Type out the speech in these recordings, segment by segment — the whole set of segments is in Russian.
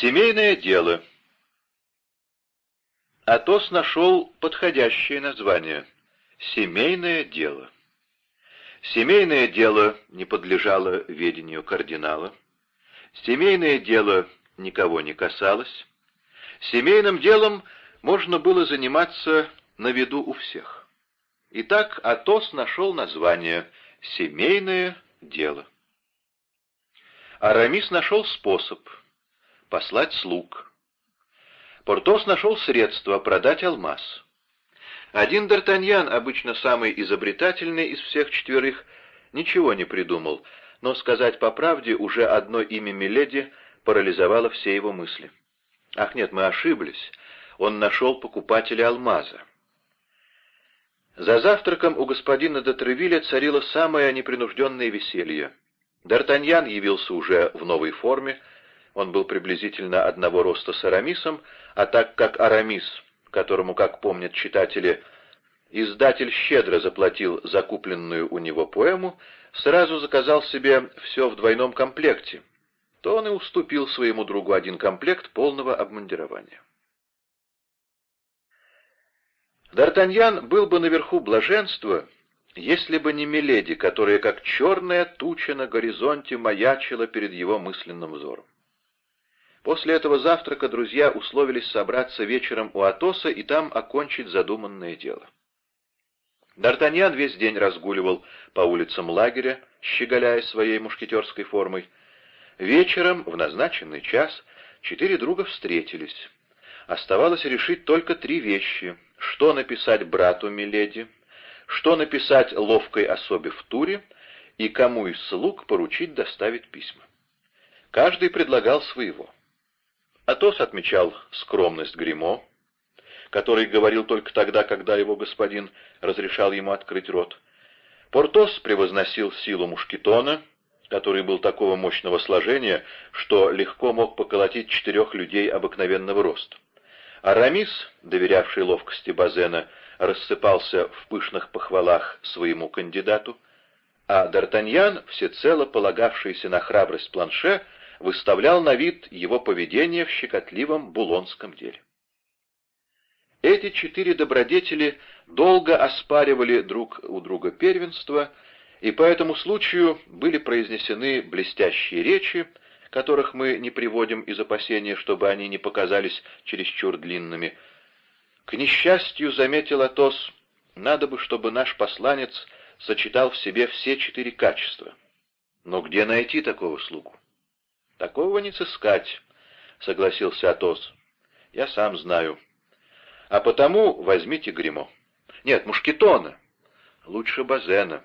Семейное дело. Атос нашел подходящее название — «Семейное дело». Семейное дело не подлежало ведению кардинала. Семейное дело никого не касалось. Семейным делом можно было заниматься на виду у всех. Итак, Атос нашел название «Семейное дело». Арамис нашел способ — послать слуг. Портос нашел средства продать алмаз. Один Д'Артаньян, обычно самый изобретательный из всех четверых, ничего не придумал, но, сказать по правде, уже одно имя Миледи парализовало все его мысли. Ах нет, мы ошиблись. Он нашел покупателя алмаза. За завтраком у господина де Тревилля царило самое непринужденное веселье. Д'Артаньян явился уже в новой форме, он был приблизительно одного роста с Арамисом, а так как Арамис, которому, как помнят читатели, издатель щедро заплатил закупленную у него поэму, сразу заказал себе все в двойном комплекте, то он и уступил своему другу один комплект полного обмундирования. Д'Артаньян был бы наверху блаженства, если бы не Миледи, которая как черная туча на горизонте маячила перед его мысленным взором. После этого завтрака друзья условились собраться вечером у Атоса и там окончить задуманное дело. Д'Артаньян весь день разгуливал по улицам лагеря, щеголяя своей мушкетерской формой. Вечером, в назначенный час, четыре друга встретились. Оставалось решить только три вещи. Что написать брату Миледи, что написать ловкой особе в туре и кому из слуг поручить доставить письма. Каждый предлагал своего. Атос отмечал скромность гримо который говорил только тогда, когда его господин разрешал ему открыть рот. Портос превозносил силу мушкетона, который был такого мощного сложения, что легко мог поколотить четырех людей обыкновенного роста. Арамис, доверявший ловкости Базена, рассыпался в пышных похвалах своему кандидату, а Д'Артаньян, всецело полагавшийся на храбрость планше, выставлял на вид его поведение в щекотливом булонском деле. Эти четыре добродетели долго оспаривали друг у друга первенство, и по этому случаю были произнесены блестящие речи, которых мы не приводим из опасения, чтобы они не показались чересчур длинными. К несчастью, заметил Атос, надо бы, чтобы наш посланец сочетал в себе все четыре качества. Но где найти такого слугу? «Такого не сыскать», — согласился Атос. «Я сам знаю. А потому возьмите гримо. Нет, мушкетона. Лучше Базена.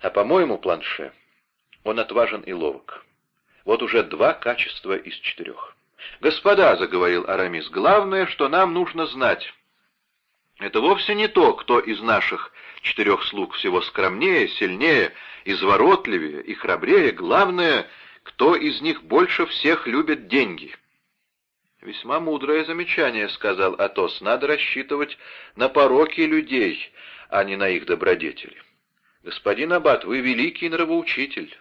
А, по-моему, планше. Он отважен и ловок. Вот уже два качества из четырех. «Господа», — заговорил Арамис, — «главное, что нам нужно знать. Это вовсе не то, кто из наших четырех слуг всего скромнее, сильнее, изворотливее и храбрее. Главное — кто из них больше всех любит деньги?» «Весьма мудрое замечание», — сказал Атос. «Надо рассчитывать на пороки людей, а не на их добродетели. Господин Аббат, вы великий нравоучитель».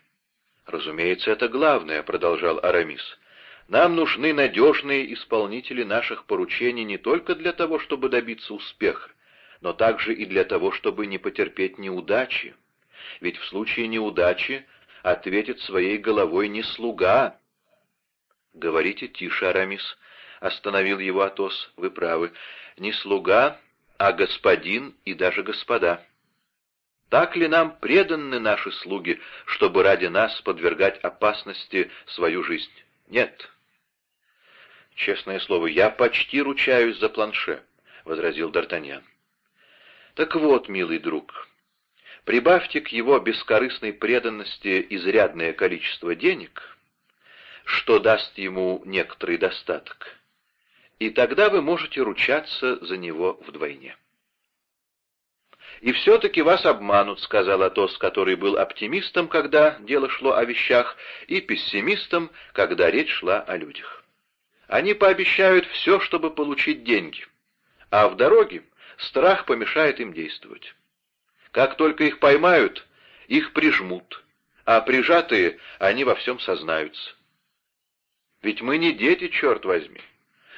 «Разумеется, это главное», — продолжал Арамис. «Нам нужны надежные исполнители наших поручений не только для того, чтобы добиться успеха, но также и для того, чтобы не потерпеть неудачи. Ведь в случае неудачи ответит своей головой не слуга. — Говорите тише, Арамис, — остановил его Атос, — вы правы. Не слуга, а господин и даже господа. Так ли нам преданы наши слуги, чтобы ради нас подвергать опасности свою жизнь? Нет. Честное слово, я почти ручаюсь за планше, — возразил Д'Артаньян. Так вот, милый друг, Прибавьте к его бескорыстной преданности изрядное количество денег, что даст ему некоторый достаток, и тогда вы можете ручаться за него вдвойне. «И все-таки вас обманут», — сказал Атос, который был оптимистом, когда дело шло о вещах, и пессимистом, когда речь шла о людях. Они пообещают все, чтобы получить деньги, а в дороге страх помешает им действовать. Как только их поймают, их прижмут, а прижатые они во всем сознаются. Ведь мы не дети, черт возьми.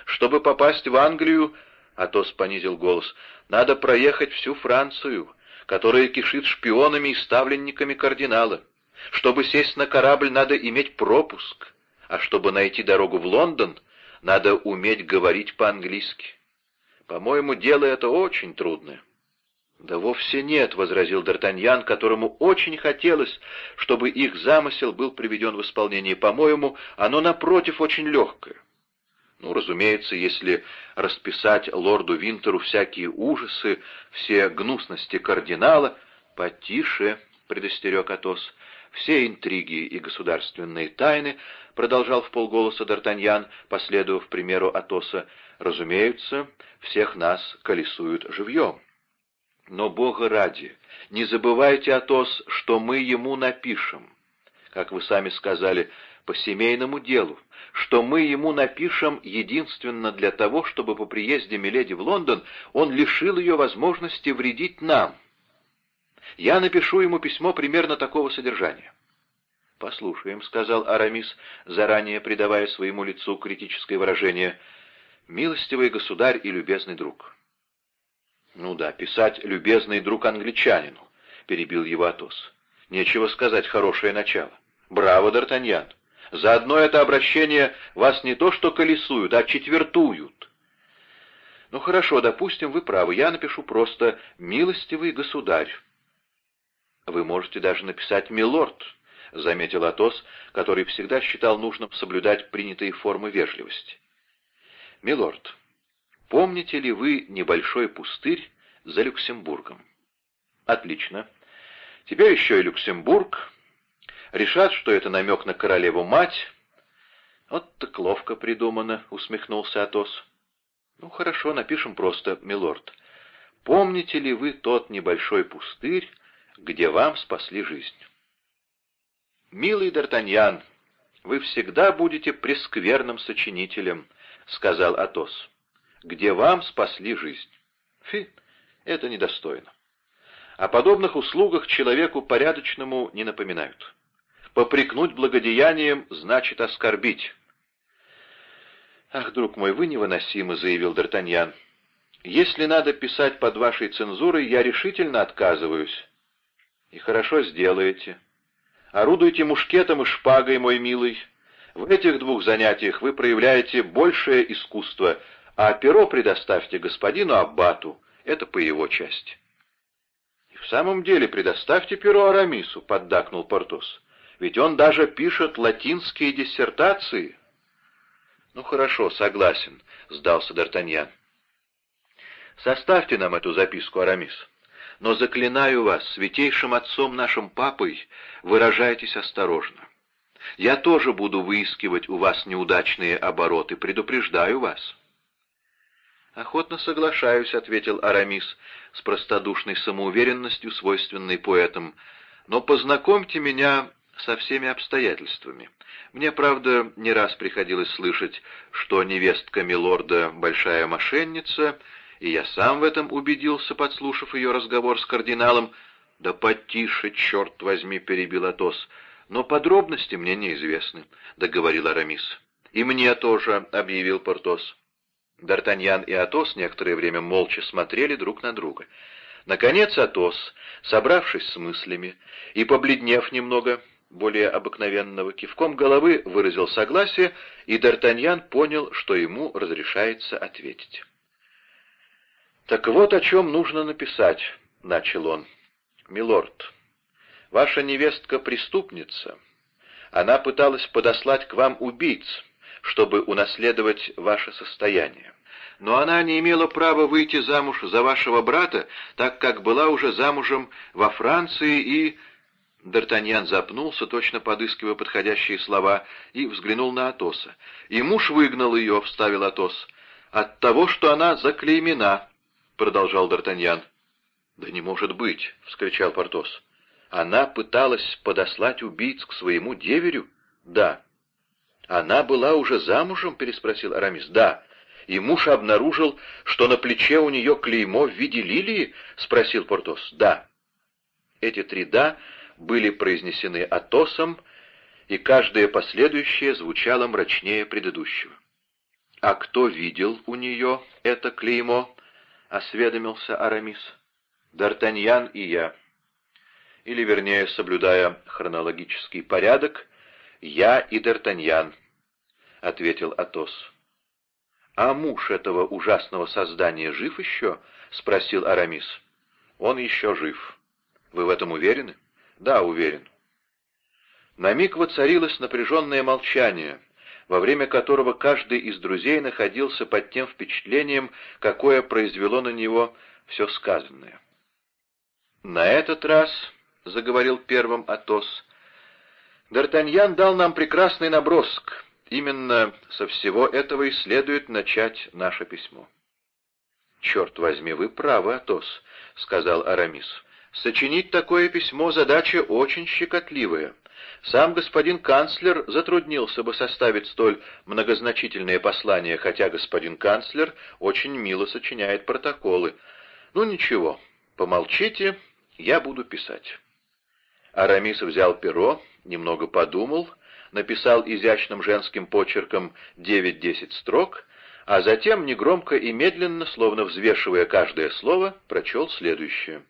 Чтобы попасть в Англию, Атос понизил голос, надо проехать всю Францию, которая кишит шпионами и ставленниками кардинала. Чтобы сесть на корабль, надо иметь пропуск, а чтобы найти дорогу в Лондон, надо уметь говорить по-английски. По-моему, дело это очень трудное. «Да вовсе нет», — возразил Д'Артаньян, которому очень хотелось, чтобы их замысел был приведен в исполнение. «По-моему, оно, напротив, очень легкое. Ну, разумеется, если расписать лорду Винтеру всякие ужасы, все гнусности кардинала...» «Потише», — предостерег Атос, — «все интриги и государственные тайны», — продолжал в полголоса Д'Артаньян, последовав примеру Атоса, — «разумеется, всех нас колесуют живьем». Но, Бога ради, не забывайте, Атос, что мы ему напишем, как вы сами сказали, по семейному делу, что мы ему напишем единственно для того, чтобы по приезде Миледи в Лондон он лишил ее возможности вредить нам. Я напишу ему письмо примерно такого содержания. «Послушаем», — сказал Арамис, заранее придавая своему лицу критическое выражение, «милостивый государь и любезный друг». «Ну да, писать «любезный друг англичанину», — перебил его Атос. «Нечего сказать, хорошее начало. Браво, Д'Артаньян! За одно это обращение вас не то что колесуют, а четвертуют». «Ну хорошо, допустим, вы правы. Я напишу просто «милостивый государь». «Вы можете даже написать «милорд», — заметил Атос, который всегда считал нужным соблюдать принятые формы вежливости. «Милорд, Помните ли вы небольшой пустырь за Люксембургом? Отлично. Теперь еще и Люксембург. Решат, что это намек на королеву-мать. Вот так ловко придумано, усмехнулся Атос. Ну хорошо, напишем просто, милорд. Помните ли вы тот небольшой пустырь, где вам спасли жизнь? Милый Д'Артаньян, вы всегда будете прескверным сочинителем, сказал Атос где вам спасли жизнь. Фи, это недостойно. О подобных услугах человеку порядочному не напоминают. Попрекнуть благодеянием значит оскорбить. «Ах, друг мой, вы невыносимы», — заявил Д'Артаньян. «Если надо писать под вашей цензурой, я решительно отказываюсь». «И хорошо сделаете. Орудуйте мушкетом и шпагой, мой милый. В этих двух занятиях вы проявляете большее искусство, а перо предоставьте господину Аббату, это по его части. — В самом деле предоставьте перо Арамису, — поддакнул Портос, — ведь он даже пишет латинские диссертации. — Ну хорошо, согласен, — сдался Д'Артаньян. — Составьте нам эту записку, Арамис. Но заклинаю вас, святейшим отцом нашим папой, выражайтесь осторожно. Я тоже буду выискивать у вас неудачные обороты, предупреждаю вас. «Охотно соглашаюсь», — ответил Арамис с простодушной самоуверенностью, свойственной поэтам. «Но познакомьте меня со всеми обстоятельствами. Мне, правда, не раз приходилось слышать, что невестка Милорда — большая мошенница, и я сам в этом убедился, подслушав ее разговор с кардиналом. «Да потише, черт возьми!» — перебил Атос. «Но подробности мне неизвестны», — договорил Арамис. «И мне тоже», — объявил Портос. Д'Артаньян и Атос некоторое время молча смотрели друг на друга. Наконец Атос, собравшись с мыслями и побледнев немного, более обыкновенного, кивком головы выразил согласие, и Д'Артаньян понял, что ему разрешается ответить. «Так вот о чем нужно написать», — начал он. «Милорд, ваша невестка преступница. Она пыталась подослать к вам убийц, чтобы унаследовать ваше состояние. Но она не имела права выйти замуж за вашего брата, так как была уже замужем во Франции и...» Д'Артаньян запнулся, точно подыскивая подходящие слова, и взглянул на Атоса. «И муж выгнал ее», — вставил Атос. «От того, что она заклеймена», — продолжал Д'Артаньян. «Да не может быть!» — вскричал Портос. «Она пыталась подослать убийц к своему деверю?» «Да». «Она была уже замужем?» — переспросил Арамис. «Да». «И муж обнаружил, что на плече у нее клеймо в виде лилии?» — спросил Портос. «Да». Эти три «да» были произнесены Атосом, и каждое последующее звучало мрачнее предыдущего. «А кто видел у нее это клеймо?» — осведомился Арамис. «Д'Артаньян и я. Или, вернее, соблюдая хронологический порядок, я и Д'Артаньян», — ответил Атос. «А муж этого ужасного создания жив еще?» — спросил Арамис. «Он еще жив. Вы в этом уверены?» «Да, уверен». На миг воцарилось напряженное молчание, во время которого каждый из друзей находился под тем впечатлением, какое произвело на него все сказанное. «На этот раз», — заговорил первым Атос, — «Д'Артаньян дал нам прекрасный наброск. Именно со всего этого и следует начать наше письмо». «Черт возьми, вы правы, Атос», — сказал Арамис. «Сочинить такое письмо — задача очень щекотливая». Сам господин канцлер затруднился бы составить столь многозначительное послание, хотя господин канцлер очень мило сочиняет протоколы. Ну ничего, помолчите, я буду писать. Арамис взял перо, немного подумал, написал изящным женским почерком девять-десять строк, а затем, негромко и медленно, словно взвешивая каждое слово, прочел следующее.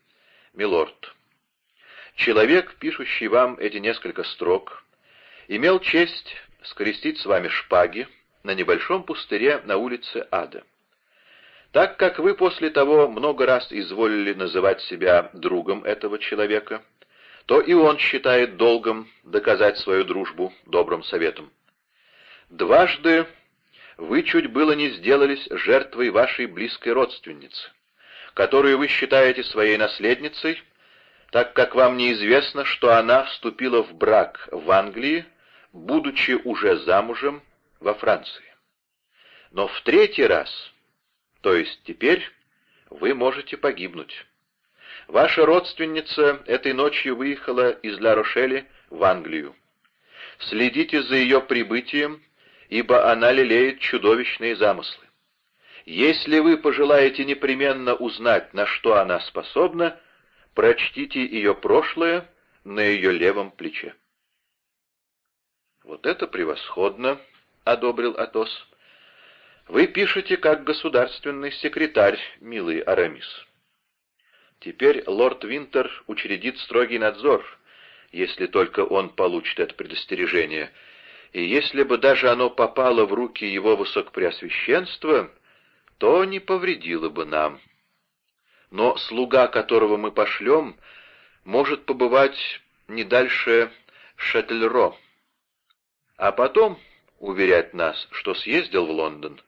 «Милорд, Человек, пишущий вам эти несколько строк, имел честь скрестить с вами шпаги на небольшом пустыре на улице Ада. Так как вы после того много раз изволили называть себя другом этого человека, то и он считает долгом доказать свою дружбу добрым советом. Дважды вы чуть было не сделались жертвой вашей близкой родственницы, которую вы считаете своей наследницей, так как вам неизвестно, что она вступила в брак в Англии, будучи уже замужем во Франции. Но в третий раз, то есть теперь, вы можете погибнуть. Ваша родственница этой ночью выехала из Ла-Рошели в Англию. Следите за ее прибытием, ибо она лелеет чудовищные замыслы. Если вы пожелаете непременно узнать, на что она способна, Прочтите ее прошлое на ее левом плече. «Вот это превосходно!» — одобрил Атос. «Вы пишете как государственный секретарь, милый Арамис. Теперь лорд Винтер учредит строгий надзор, если только он получит это предостережение, и если бы даже оно попало в руки его высокопреосвященства, то не повредило бы нам» но слуга, которого мы пошлем, может побывать не дальше Шательро, а потом уверять нас, что съездил в Лондон.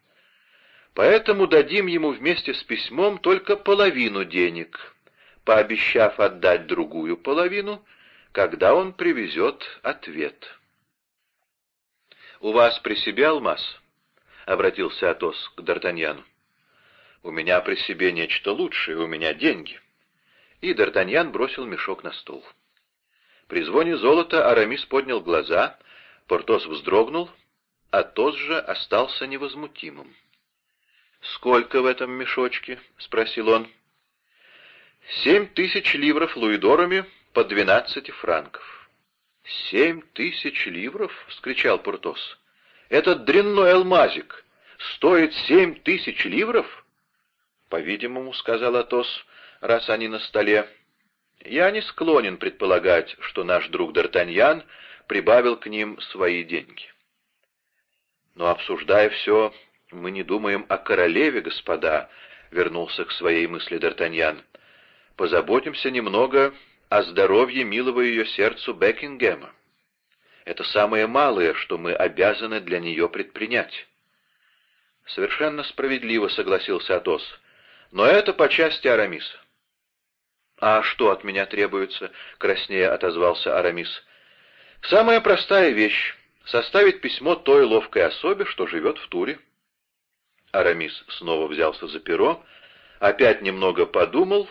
Поэтому дадим ему вместе с письмом только половину денег, пообещав отдать другую половину, когда он привезет ответ. «У вас при себе алмаз?» — обратился Атос к Д'Артаньяну. У меня при себе нечто лучшее, у меня деньги». И Д'Артаньян бросил мешок на стол. При звоне золота Арамис поднял глаза, Портос вздрогнул, а тот же остался невозмутимым. «Сколько в этом мешочке?» — спросил он. «Семь тысяч ливров луидорами по двенадцати франков». «Семь тысяч ливров?» — вскричал Портос. «Этот дрянной алмазик стоит семь тысяч ливров?» «По-видимому, — сказал Атос, — раз они на столе, я не склонен предполагать, что наш друг Д'Артаньян прибавил к ним свои деньги. Но, обсуждая все, мы не думаем о королеве, господа, — вернулся к своей мысли Д'Артаньян. Позаботимся немного о здоровье милого ее сердцу Бекингема. Это самое малое, что мы обязаны для нее предпринять. Совершенно справедливо согласился Атос. Но это по части Арамиса. «А что от меня требуется?» — краснея отозвался Арамис. «Самая простая вещь — составить письмо той ловкой особе, что живет в Туре». Арамис снова взялся за перо, опять немного подумал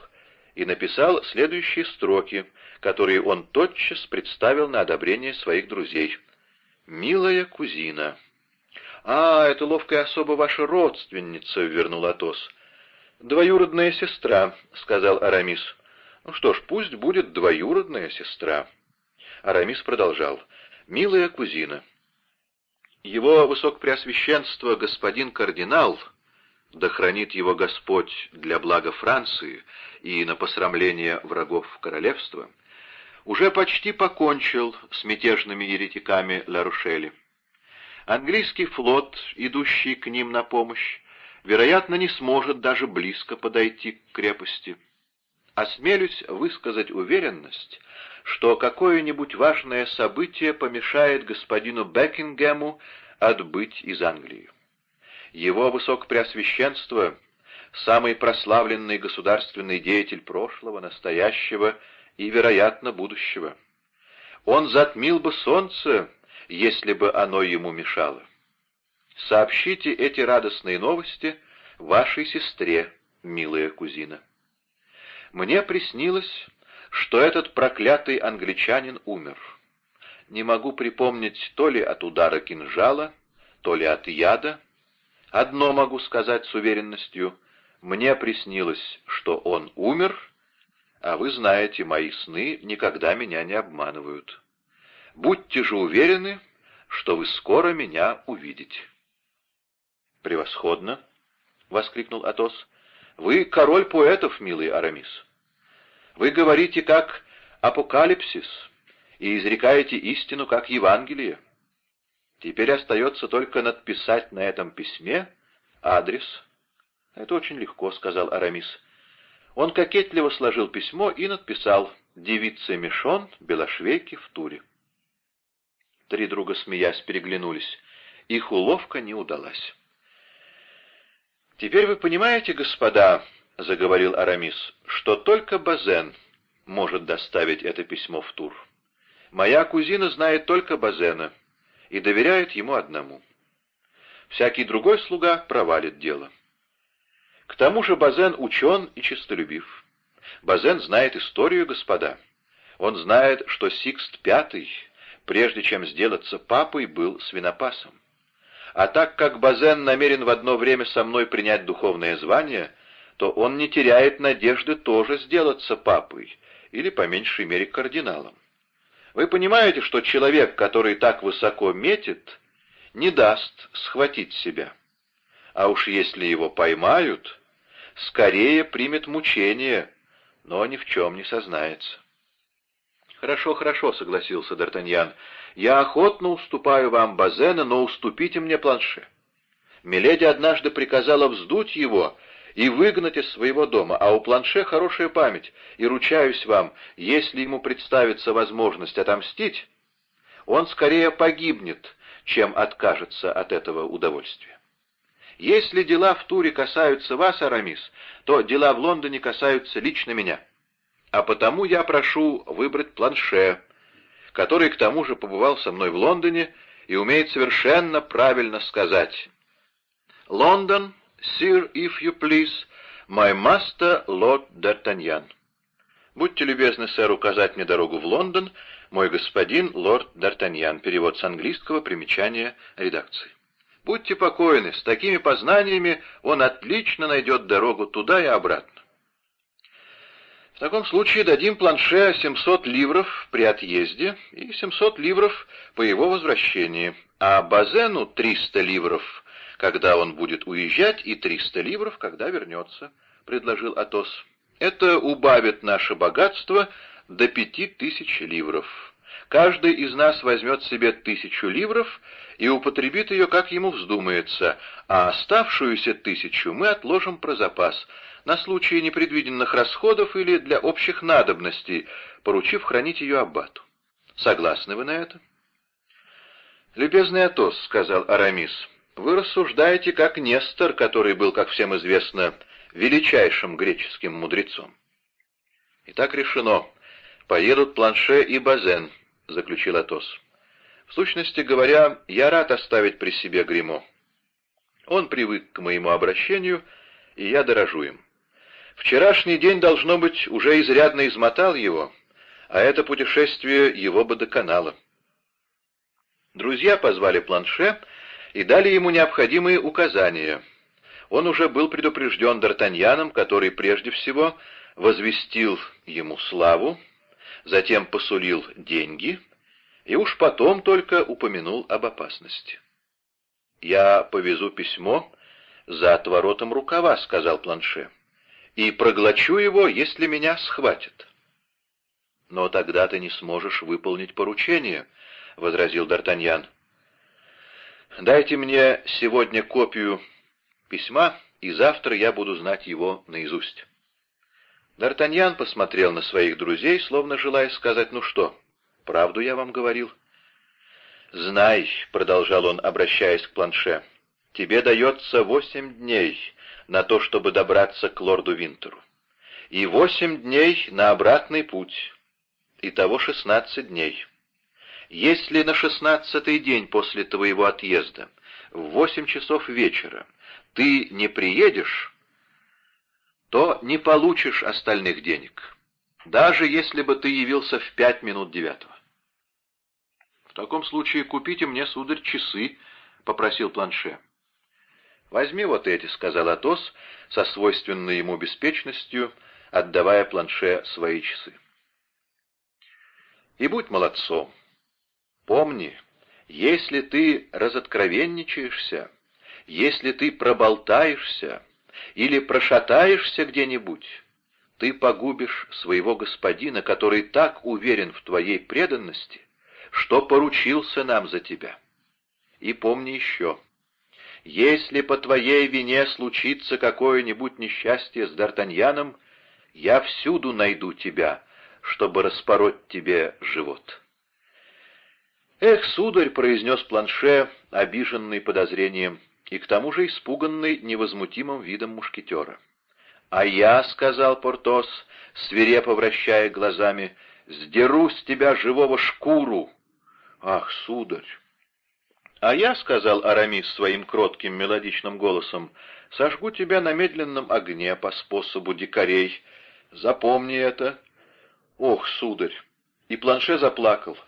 и написал следующие строки, которые он тотчас представил на одобрение своих друзей. «Милая кузина». «А, это ловкая особа ваша родственница», — вернул Атос. «Двоюродная сестра», — сказал Арамис. «Ну что ж, пусть будет двоюродная сестра». Арамис продолжал. Милая кузина, его высокопреосвященство господин кардинал, да хранит его Господь для блага Франции и на посрамление врагов королевства, уже почти покончил с мятежными еретиками Ла-Рушели. Английский флот, идущий к ним на помощь, вероятно, не сможет даже близко подойти к крепости. Осмелюсь высказать уверенность, что какое-нибудь важное событие помешает господину Бекингему отбыть из Англии. Его Высокопреосвященство — самый прославленный государственный деятель прошлого, настоящего и, вероятно, будущего. Он затмил бы солнце, если бы оно ему мешало. Сообщите эти радостные новости вашей сестре, милая кузина. Мне приснилось, что этот проклятый англичанин умер. Не могу припомнить то ли от удара кинжала, то ли от яда. Одно могу сказать с уверенностью. Мне приснилось, что он умер, а вы знаете, мои сны никогда меня не обманывают. Будьте же уверены, что вы скоро меня увидите. «Превосходно!» — воскликнул Атос. «Вы король поэтов, милый Арамис. Вы говорите как апокалипсис и изрекаете истину как Евангелие. Теперь остается только надписать на этом письме адрес. Это очень легко, — сказал Арамис. Он кокетливо сложил письмо и надписал «Девица Мишон, Белошвейки в туре». Три друга, смеясь, переглянулись. Их уловка не удалась. «Теперь вы понимаете, господа, — заговорил Арамис, — что только Базен может доставить это письмо в Тур. Моя кузина знает только Базена и доверяет ему одному. Всякий другой слуга провалит дело. К тому же Базен учен и честолюбив. Базен знает историю, господа. Он знает, что Сикст V, прежде чем сделаться папой, был свинопасом. А так как Базен намерен в одно время со мной принять духовное звание — то он не теряет надежды тоже сделаться папой, или, по меньшей мере, кардиналом. Вы понимаете, что человек, который так высоко метит, не даст схватить себя. А уж если его поймают, скорее примет мучение, но ни в чем не сознается. «Хорошо, хорошо», — согласился Д'Артаньян. «Я охотно уступаю вам Базена, но уступите мне планше». Миледи однажды приказала вздуть его и выгнать из своего дома, а у Планше хорошая память, и ручаюсь вам, если ему представится возможность отомстить, он скорее погибнет, чем откажется от этого удовольствия. Если дела в туре касаются вас, Арамис, то дела в Лондоне касаются лично меня. А потому я прошу выбрать Планше, который к тому же побывал со мной в Лондоне и умеет совершенно правильно сказать «Лондон «Sir, if you please, my master, Lord D'Artagnan». «Будьте любезны, сэр, указать мне дорогу в Лондон, мой господин, лорд Д'Артаньян». Перевод с английского, примечание редакции. Будьте покойны, с такими познаниями он отлично найдет дорогу туда и обратно. В таком случае дадим планше 700 ливров при отъезде и 700 ливров по его возвращении, а Базену 300 ливров когда он будет уезжать, и триста ливров, когда вернется», — предложил Атос. «Это убавит наше богатство до пяти тысяч ливров. Каждый из нас возьмет себе тысячу ливров и употребит ее, как ему вздумается, а оставшуюся тысячу мы отложим про запас, на случай непредвиденных расходов или для общих надобностей, поручив хранить ее аббату. Согласны вы на это?» «Любезный Атос», — сказал Арамис, — вы рассуждаете как Нестор, который был, как всем известно, величайшим греческим мудрецом. Итак, решено. Поедут Планше и Базен, — заключил Атос. В сущности говоря, я рад оставить при себе гримо. Он привык к моему обращению, и я дорожу им. Вчерашний день, должно быть, уже изрядно измотал его, а это путешествие его бы доконало. Друзья позвали Планше и дали ему необходимые указания. Он уже был предупрежден Д'Артаньяном, который прежде всего возвестил ему славу, затем посулил деньги, и уж потом только упомянул об опасности. «Я повезу письмо за отворотом рукава», — сказал Планше, — «и проглочу его, если меня схватят». «Но тогда ты не сможешь выполнить поручение», — возразил Д'Артаньян. «Дайте мне сегодня копию письма, и завтра я буду знать его наизусть». Д'Артаньян посмотрел на своих друзей, словно желая сказать «Ну что, правду я вам говорил?» «Знай», — продолжал он, обращаясь к планше, — «тебе дается восемь дней на то, чтобы добраться к лорду Винтеру, и восемь дней на обратный путь, итого шестнадцать дней. Если на шестнадцатый день после твоего отъезда в восемь часов вечера ты не приедешь, то не получишь остальных денег, даже если бы ты явился в пять минут девятого. «В таком случае купите мне, сударь, часы», — попросил Планше. «Возьми вот эти», — сказал Атос со свойственной ему беспечностью, отдавая Планше свои часы. «И будь молодцом. Помни, если ты разоткровенничаешься, если ты проболтаешься, или прошатаешься где-нибудь, ты погубишь своего господина, который так уверен в твоей преданности, что поручился нам за тебя. И помни еще, если по твоей вине случится какое-нибудь несчастье с Д'Артаньяном, я всюду найду тебя, чтобы распороть тебе живот». «Эх, сударь», — произнес Планше, обиженный подозрением, и к тому же испуганный невозмутимым видом мушкетера. «А я, — сказал Портос, свирепо вращая глазами, — сдеру с тебя живого шкуру!» «Ах, сударь!» «А я, — сказал Арамис своим кротким мелодичным голосом, — сожгу тебя на медленном огне по способу дикарей. Запомни это!» «Ох, сударь!» И Планше заплакал.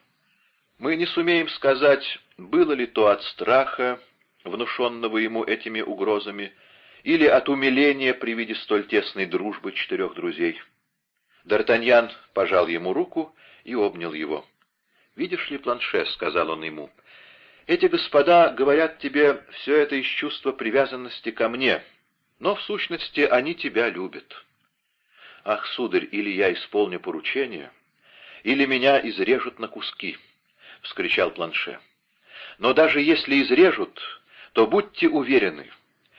Мы не сумеем сказать, было ли то от страха, внушенного ему этими угрозами, или от умиления при виде столь тесной дружбы четырех друзей. Д'Артаньян пожал ему руку и обнял его. «Видишь ли, планше», — сказал он ему, — «эти господа говорят тебе все это из чувства привязанности ко мне, но в сущности они тебя любят». «Ах, сударь, или я исполню поручение, или меня изрежут на куски», — вскричал планше. «Но даже если изрежут, то будьте уверены,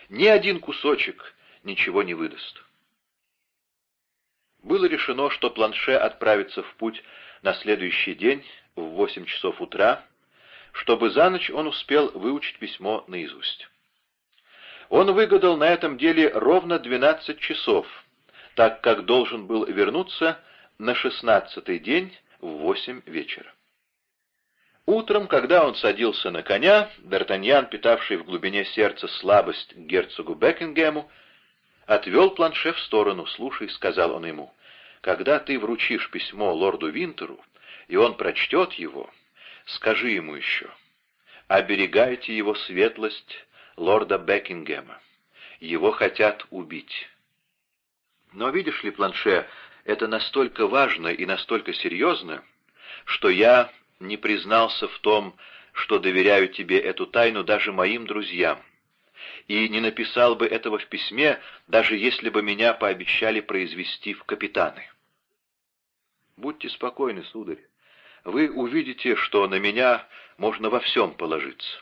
ни один кусочек ничего не выдаст. Было решено, что Планше отправится в путь на следующий день в восемь часов утра, чтобы за ночь он успел выучить письмо наизусть. Он выгадал на этом деле ровно 12 часов, так как должен был вернуться на шестнадцатый день в восемь вечера. Утром, когда он садился на коня, Д'Артаньян, питавший в глубине сердца слабость к герцогу Бекингему, отвел планше в сторону. «Слушай», — сказал он ему, — «когда ты вручишь письмо лорду Винтеру, и он прочтет его, скажи ему еще, оберегайте его светлость лорда Бекингема. Его хотят убить». Но видишь ли, планше, это настолько важно и настолько серьезно, что я не признался в том, что доверяю тебе эту тайну даже моим друзьям, и не написал бы этого в письме, даже если бы меня пообещали произвести в капитаны. Будьте спокойны, сударь. Вы увидите, что на меня можно во всем положиться.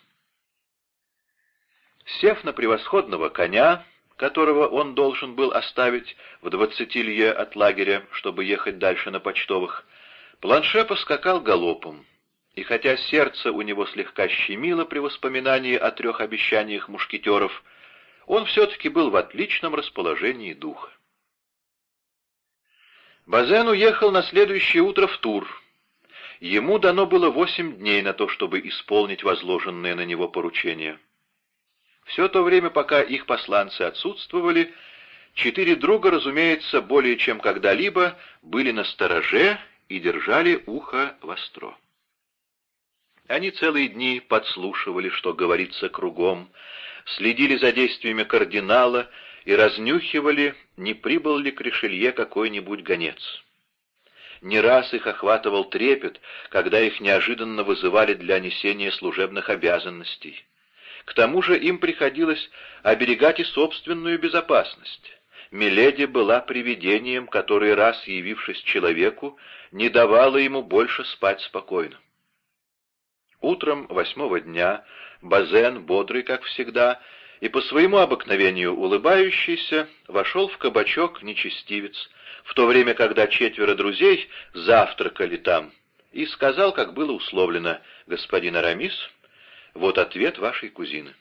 Сев на превосходного коня, которого он должен был оставить в двадцати лье от лагеря, чтобы ехать дальше на почтовых, Планше поскакал галопом, и хотя сердце у него слегка щемило при воспоминании о трех обещаниях мушкетеров, он все-таки был в отличном расположении духа. Базен уехал на следующее утро в Тур. Ему дано было восемь дней на то, чтобы исполнить возложенное на него поручение. Все то время, пока их посланцы отсутствовали, четыре друга, разумеется, более чем когда-либо были на стороже и держали ухо востро. Они целые дни подслушивали, что говорится кругом, следили за действиями кардинала и разнюхивали, не прибыл ли к Ришелье какой-нибудь гонец. Не раз их охватывал трепет, когда их неожиданно вызывали для несения служебных обязанностей. К тому же им приходилось оберегать и собственную безопасность. Миледи была привидением, которое, раз явившись человеку, не давало ему больше спать спокойно. Утром восьмого дня Базен, бодрый, как всегда, и по своему обыкновению улыбающийся, вошел в кабачок нечестивец, в то время, когда четверо друзей завтракали там, и сказал, как было условлено, «Господин Арамис, вот ответ вашей кузины».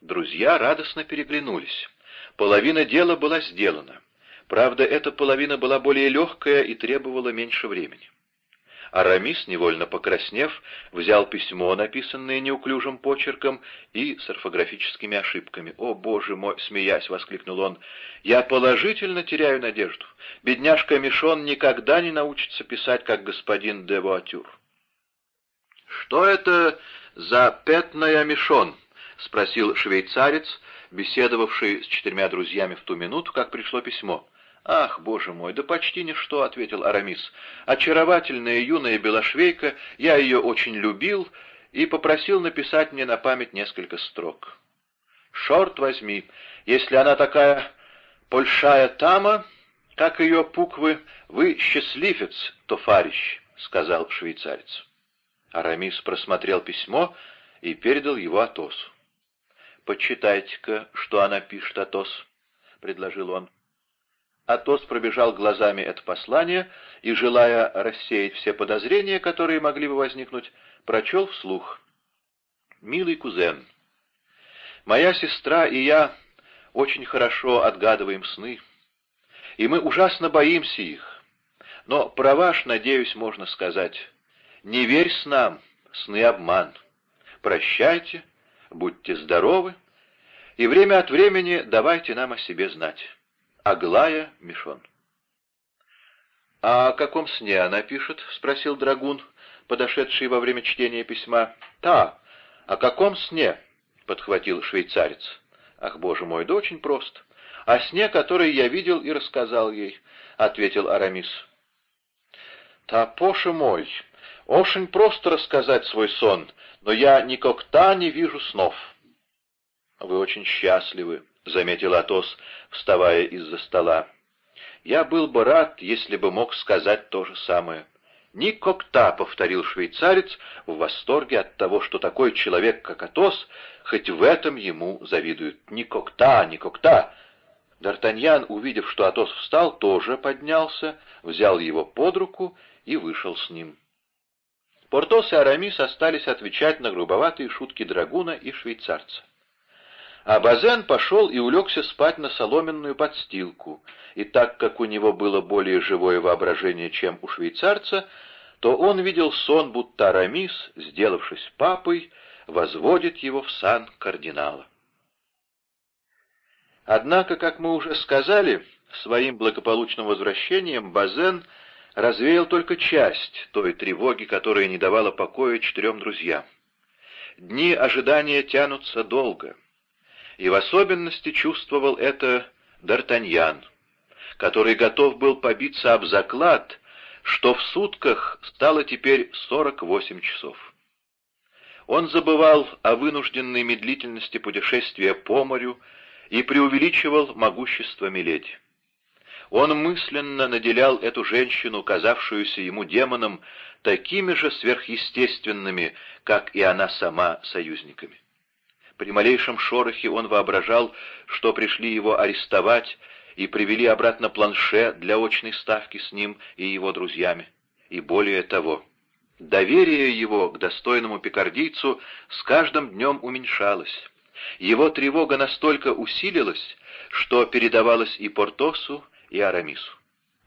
Друзья радостно переглянулись. Половина дела была сделана. Правда, эта половина была более легкая и требовала меньше времени. Арамис, невольно покраснев, взял письмо, написанное неуклюжим почерком и с орфографическими ошибками. «О, боже мой!» — смеясь, воскликнул он. «Я положительно теряю надежду. Бедняжка Мишон никогда не научится писать, как господин де Вуатюр». «Что это за пятная Мишон?» — спросил швейцарец, беседовавший с четырьмя друзьями в ту минуту, как пришло письмо. «Ах, боже мой, да почти ничто», — ответил Арамис. «Очаровательная юная белошвейка, я ее очень любил и попросил написать мне на память несколько строк». «Шорт возьми, если она такая большая тама, как ее буквы, вы счастливец, тофарищ», — сказал швейцарец. Арамис просмотрел письмо и передал его Атосу. «Почитайте-ка, что она пишет, Атос», — предложил он. Атос пробежал глазами это послание и, желая рассеять все подозрения, которые могли бы возникнуть, прочел вслух. «Милый кузен, моя сестра и я очень хорошо отгадываем сны, и мы ужасно боимся их. Но про ваш, надеюсь, можно сказать, не верь снам, сны обман. Прощайте, будьте здоровы, и время от времени давайте нам о себе знать». Аглая Мишон. «А о каком сне она пишет?» — спросил Драгун, подошедший во время чтения письма. «Та, о каком сне?» — подхватил швейцарец. «Ах, боже мой, да очень просто. О сне, который я видел и рассказал ей», — ответил Арамис. «Та, поша мой, очень просто рассказать свой сон, но я никогда не вижу снов». «Вы очень счастливы», — заметил Атос, вставая из-за стола. «Я был бы рад, если бы мог сказать то же самое». «Никогда», — повторил швейцарец, в восторге от того, что такой человек, как Атос, хоть в этом ему завидует. «Никогда, никогда». Д'Артаньян, увидев, что Атос встал, тоже поднялся, взял его под руку и вышел с ним. Портос и Арамис остались отвечать на грубоватые шутки драгуна и швейцарца. А Базен пошел и улегся спать на соломенную подстилку, и так как у него было более живое воображение, чем у швейцарца, то он видел сон, будто Арамис, сделавшись папой, возводит его в сан кардинала. Однако, как мы уже сказали, своим благополучным возвращением Базен развеял только часть той тревоги, которая не давала покоя четырем друзьям. Дни ожидания тянутся долго — и в особенности чувствовал это Д'Артаньян, который готов был побиться об заклад, что в сутках стало теперь 48 часов. Он забывал о вынужденной медлительности путешествия по морю и преувеличивал могущество Миледи. Он мысленно наделял эту женщину, казавшуюся ему демоном, такими же сверхъестественными, как и она сама, союзниками. При малейшем шорохе он воображал, что пришли его арестовать и привели обратно планше для очной ставки с ним и его друзьями. И более того, доверие его к достойному пикардийцу с каждым днем уменьшалось. Его тревога настолько усилилась, что передавалась и Портосу, и Арамису.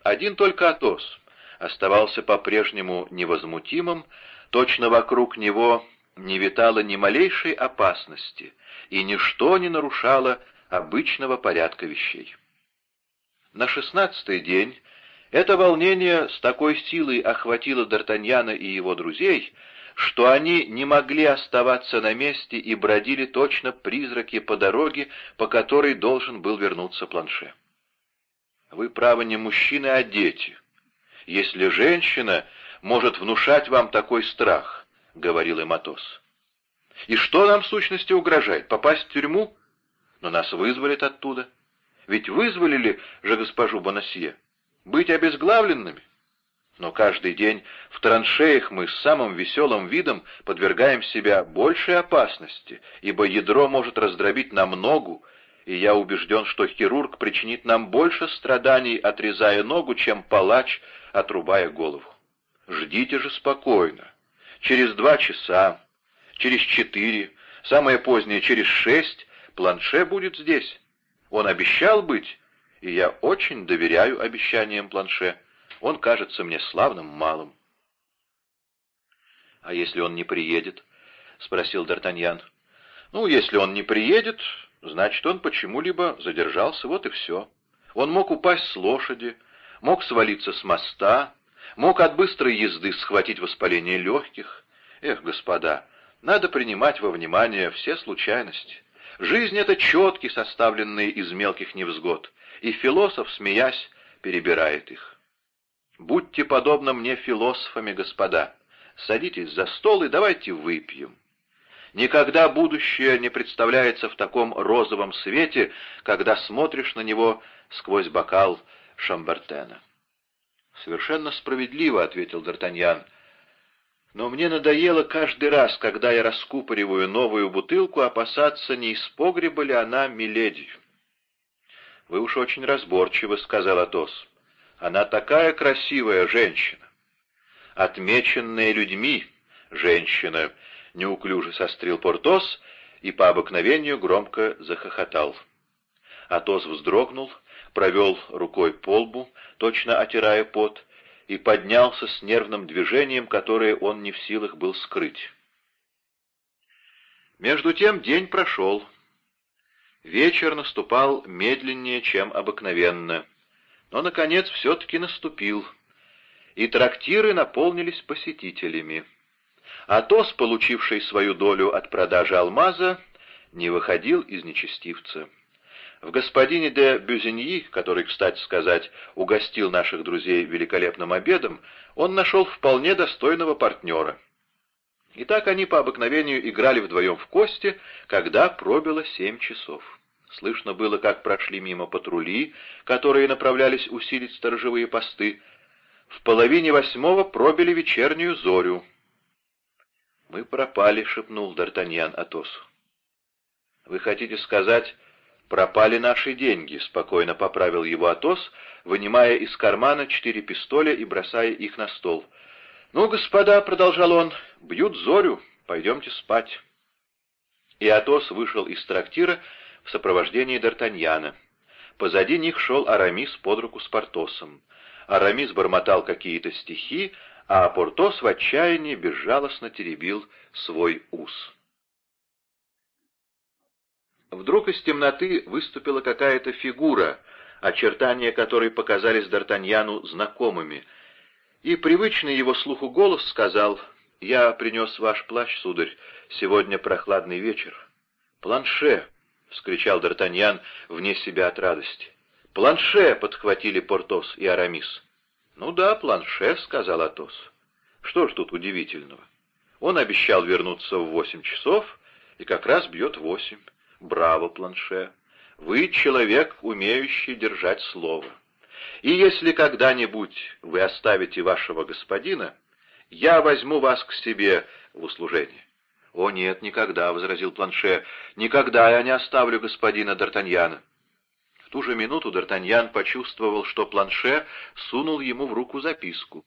Один только Атос оставался по-прежнему невозмутимым, точно вокруг него не витало ни малейшей опасности, и ничто не нарушало обычного порядка вещей. На шестнадцатый день это волнение с такой силой охватило Д'Артаньяна и его друзей, что они не могли оставаться на месте и бродили точно призраки по дороге, по которой должен был вернуться планше. «Вы, право, не мужчины, а дети, если женщина может внушать вам такой страх», — говорил им Атос. «И что нам в сущности угрожает? Попасть в тюрьму? Но нас вызволят оттуда. Ведь вызволили же госпожу Бонасье. Быть обезглавленными? Но каждый день в траншеях мы с самым веселым видом подвергаем себя большей опасности, ибо ядро может раздробить нам ногу, и я убежден, что хирург причинит нам больше страданий, отрезая ногу, чем палач, отрубая голову. Ждите же спокойно. Через два часа, через четыре, самое позднее через шесть, планше будет здесь. Он обещал быть, и я очень доверяю обещаниям планше. Он кажется мне славным малым. — А если он не приедет? — спросил Д'Артаньян. — Ну, если он не приедет, значит, он почему-либо задержался, вот и все. Он мог упасть с лошади, мог свалиться с моста, мог от быстрой езды схватить воспаление легких. Эх, господа, надо принимать во внимание все случайности. Жизнь — это четки, составленные из мелких невзгод, и философ, смеясь, перебирает их. Будьте подобно мне философами, господа. Садитесь за стол и давайте выпьем. Никогда будущее не представляется в таком розовом свете, когда смотришь на него сквозь бокал Шамбертена. «Совершенно справедливо», — ответил Д'Артаньян. «Но мне надоело каждый раз, когда я раскупориваю новую бутылку, опасаться, не из погреба ли она миледи». «Вы уж очень разборчивы», — сказал Атос. Она такая красивая женщина. Отмеченная людьми женщина, неуклюже сострил Портос и по обыкновению громко захохотал. Атос вздрогнул, провел рукой по лбу, точно отирая пот, и поднялся с нервным движением, которое он не в силах был скрыть. Между тем день прошел. Вечер наступал медленнее, чем обыкновенно. Но, наконец, все-таки наступил, и трактиры наполнились посетителями. Атос, получивший свою долю от продажи алмаза, не выходил из нечестивца. В господине де Бюзиньи, который, кстати сказать, угостил наших друзей великолепным обедом, он нашел вполне достойного партнера. И так они по обыкновению играли вдвоем в кости, когда пробило семь часов. Слышно было, как прошли мимо патрули, которые направлялись усилить сторожевые посты. В половине восьмого пробили вечернюю зорю. «Мы пропали», — шепнул Д'Артаньян Атосу. «Вы хотите сказать, пропали наши деньги?» — спокойно поправил его Атос, вынимая из кармана четыре пистоля и бросая их на стол. «Ну, господа», — продолжал он, — «бьют зорю, пойдемте спать». И Атос вышел из трактира, — в сопровождении Д'Артаньяна. Позади них шел Арамис под руку с Портосом. Арамис бормотал какие-то стихи, а Портос в отчаянии безжалостно теребил свой ус. Вдруг из темноты выступила какая-то фигура, очертания которой показались Д'Артаньяну знакомыми, и привычный его слуху голос сказал «Я принес ваш плащ, сударь, сегодня прохладный вечер». «Планше», — вскричал Д'Артаньян вне себя от радости. «Планше!» — подхватили Портос и Арамис. «Ну да, планше», — сказал Атос. «Что ж тут удивительного? Он обещал вернуться в восемь часов, и как раз бьет восемь. Браво, планше! Вы человек, умеющий держать слово. И если когда-нибудь вы оставите вашего господина, я возьму вас к себе в услужение. «О нет, никогда», — возразил Планше, — «никогда я не оставлю господина Д'Артаньяна». Ту же минуту Д'Артаньян почувствовал, что Планше сунул ему в руку записку.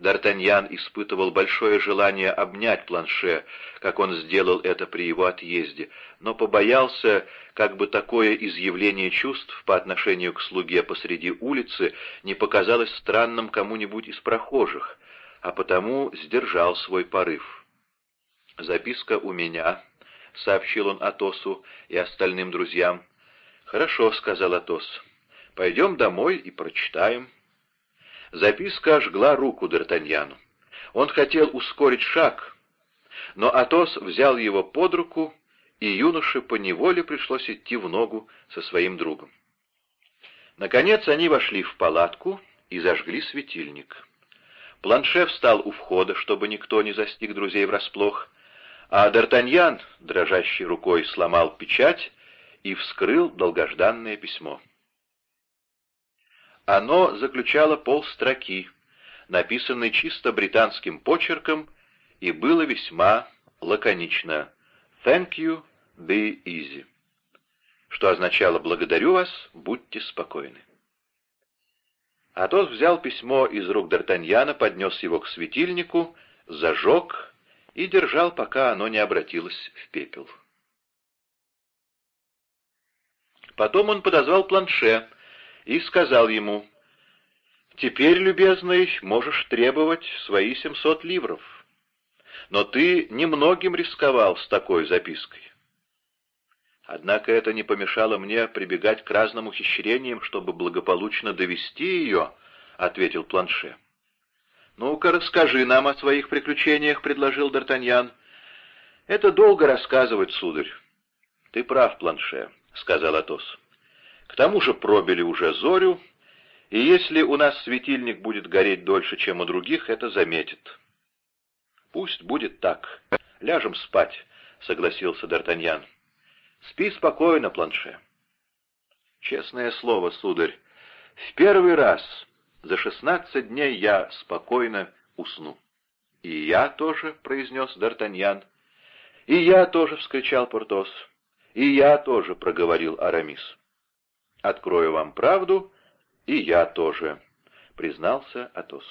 Д'Артаньян испытывал большое желание обнять Планше, как он сделал это при его отъезде, но побоялся, как бы такое изъявление чувств по отношению к слуге посреди улицы не показалось странным кому-нибудь из прохожих, а потому сдержал свой порыв. «Записка у меня», — сообщил он Атосу и остальным друзьям. «Хорошо», — сказал Атос. «Пойдем домой и прочитаем». Записка жгла руку Д'Артаньяну. Он хотел ускорить шаг, но Атос взял его под руку, и юноше поневоле пришлось идти в ногу со своим другом. Наконец они вошли в палатку, и зажгли светильник. Планше встал у входа, чтобы никто не застиг друзей врасплох, а Д'Артаньян, дрожащей рукой, сломал печать и вскрыл долгожданное письмо. Оно заключало полстроки, написанной чисто британским почерком, и было весьма лаконично «Thank you, be easy», что означало «благодарю вас, будьте спокойны». Атос взял письмо из рук Д'Артаньяна, поднес его к светильнику, зажег и держал, пока оно не обратилось в пепел. Потом он подозвал планше и сказал ему, «Теперь, любезный, можешь требовать свои семьсот ливров, но ты немногим рисковал с такой запиской. Однако это не помешало мне прибегать к разным ухищрениям, чтобы благополучно довести ее, — ответил Планше. — Ну-ка, расскажи нам о своих приключениях, — предложил Д'Артаньян. — Это долго рассказывать, сударь. — Ты прав, Планше, — сказал Атос. — К тому же пробили уже зорю, и если у нас светильник будет гореть дольше, чем у других, это заметит. — Пусть будет так. Ляжем спать, — согласился Д'Артаньян. Спи спокойно, планше. Честное слово, сударь, в первый раз за шестнадцать дней я спокойно усну. — И я тоже, — произнес Д'Артаньян. — И я тоже, — вскричал Портос. — И я тоже, — проговорил Арамис. — Открою вам правду, и я тоже, — признался Атос.